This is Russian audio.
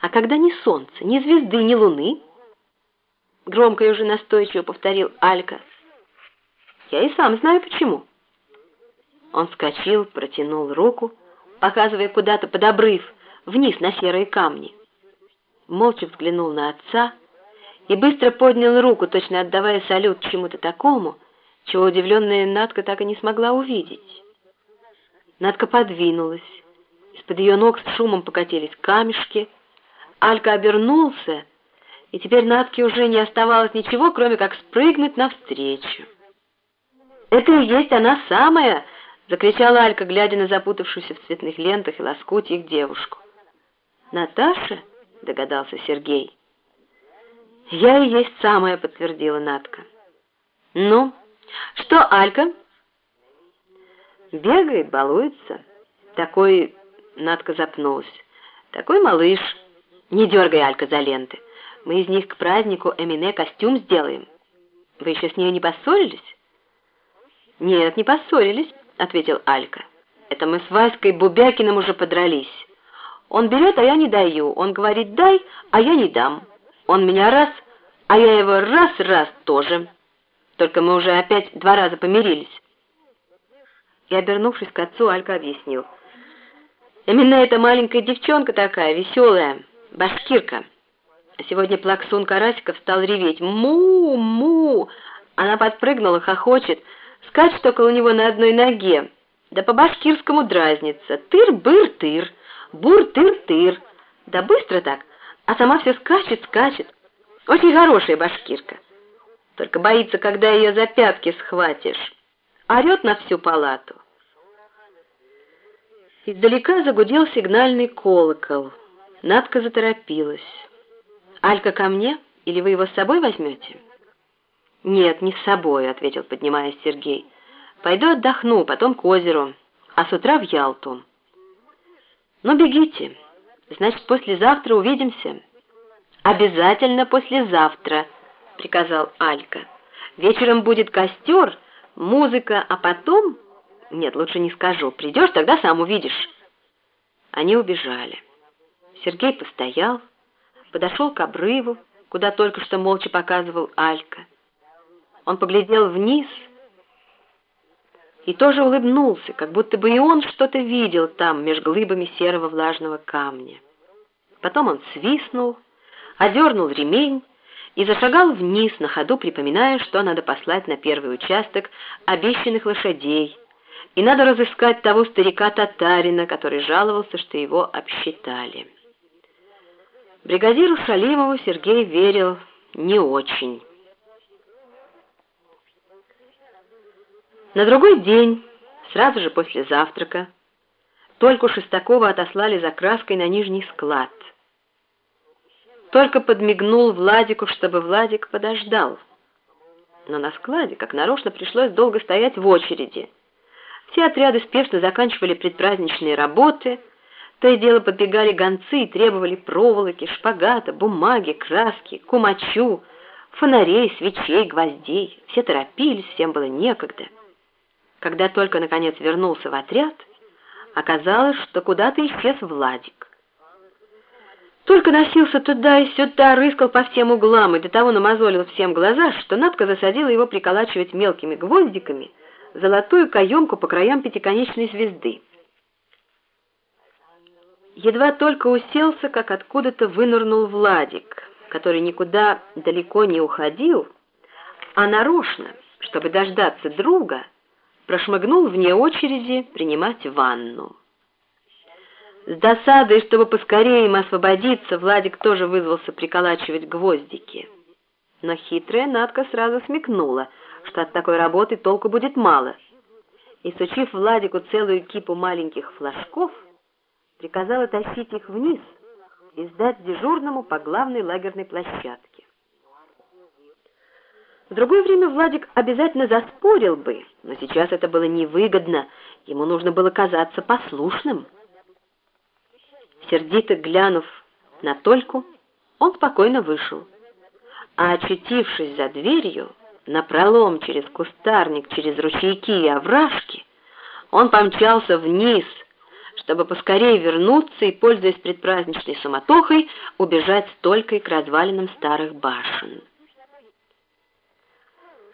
А когда ни солнца, ни звезды, ни луны? Громко и уже настойчиво повторил Алька. Я и сам знаю почему. Он вскочил, протянул руку, показывая куда-то под обрыв, вниз на серые камни. Молча взглянул на отца и быстро поднял руку, точно отдавая салют чему-то такому, чего удивленная Надка так и не смогла увидеть. Надка подвинулась. Из-под ее ног с шумом покатились камешки. Алька обернулся, и теперь Надке уже не оставалось ничего, кроме как спрыгнуть навстречу. «Это и есть она самая!» — закричала Алька, глядя на запутавшуюся в цветных лентах и лоскутьях девушку. «Наташа?» — догадался Сергей. «Я и есть самая», — подтвердила Надка. «Ну, что Алька?» «Бегает, балуется. Такой...» — Надка запнулась. «Такой малыш. Не дергай, Алька, за ленты. Мы из них к празднику Эмине костюм сделаем. Вы еще с ней не поссорились?» «Нет, не поссорились», — ответил Алька. «Это мы с Васькой Бубякиным уже подрались. Он берет, а я не даю. Он говорит «дай», а я не дам. Он меня раз, а я его раз-раз тоже. Только мы уже опять два раза помирились». И, обернувшись к отцу, Алька объяснил. «Именно эта маленькая девчонка такая, веселая, башкирка. Сегодня плаксун Карасиков стал реветь. Му-му! Она подпрыгнула, хохочет, скачет около него на одной ноге. Да по-башкирскому дразнится. Тыр-быр-тыр, бур-тыр-тыр. Да быстро так, а сама все скачет, скачет. Очень хорошая башкирка. Только боится, когда ее за пятки схватишь. Орет на всю палату. Издалека загудел сигнальный колокол. Надка заторопилась. «Алька ко мне? Или вы его с собой возьмете?» «Нет, не с собой», — ответил, поднимаясь Сергей. «Пойду отдохну, потом к озеру, а с утра в Ялту». «Ну, бегите. Значит, послезавтра увидимся». «Обязательно послезавтра», — приказал Алька. «Вечером будет костер, музыка, а потом...» «Нет, лучше не скажу. Придешь, тогда сам увидишь». Они убежали. Сергей постоял, подошел к обрыву, куда только что молча показывал Алька. Он поглядел вниз и тоже улыбнулся, как будто бы и он что-то видел там, между глыбами серого влажного камня. Потом он свистнул, одернул ремень и зашагал вниз, на ходу припоминая, что надо послать на первый участок обещанных лошадей, и надо разыскать того старика-татарина, который жаловался, что его обсчитали. Бригадиру Шалимову Сергей верил не очень. На другой день, сразу же после завтрака, только Шестакова отослали за краской на нижний склад. Только подмигнул Владику, чтобы Владик подождал. Но на складе, как нарочно, пришлось долго стоять в очереди. Все отряды спешно заканчивали предпраздничные работы, то и дело подбегали гонцы и требовали проволоки, шпагата, бумаги, краски, кумачу, фонарей, свечей, гвоздей. Все торопились, всем было некогда. Когда только, наконец, вернулся в отряд, оказалось, что куда-то исчез Владик. Только носился туда и сюда, рыскал по всем углам и до того намазолил всем глаза, что Надка засадила его приколачивать мелкими гвоздиками золотую каемку по краям пятиконечной звезды. Едва только уселся, как откуда-то вынырнул Владик, который никуда далеко не уходил, а нарочно, чтобы дождаться друга, прошмыгнул вне очереди принимать ванну. С досадой, чтобы поскорее им освободиться, Владик тоже вызвался приколачивать гвоздики. Но хитрая Надка сразу смекнула, что от такой работы толку будет мало. И, сучив Владику целую кипу маленьких флажков, приказала тащить их вниз и сдать дежурному по главной лагерной площадке. В другое время Владик обязательно заспорил бы, но сейчас это было невыгодно, ему нужно было казаться послушным. Сердито глянув на Тольку, он спокойно вышел. А очутившись за дверью, напролом через кустарник, через ручейки и овражки, он помчался вниз, чтобы поскорее вернуться и, пользуясь предпраздничной суматохой, убежать с Толькой к развалинам старых башен.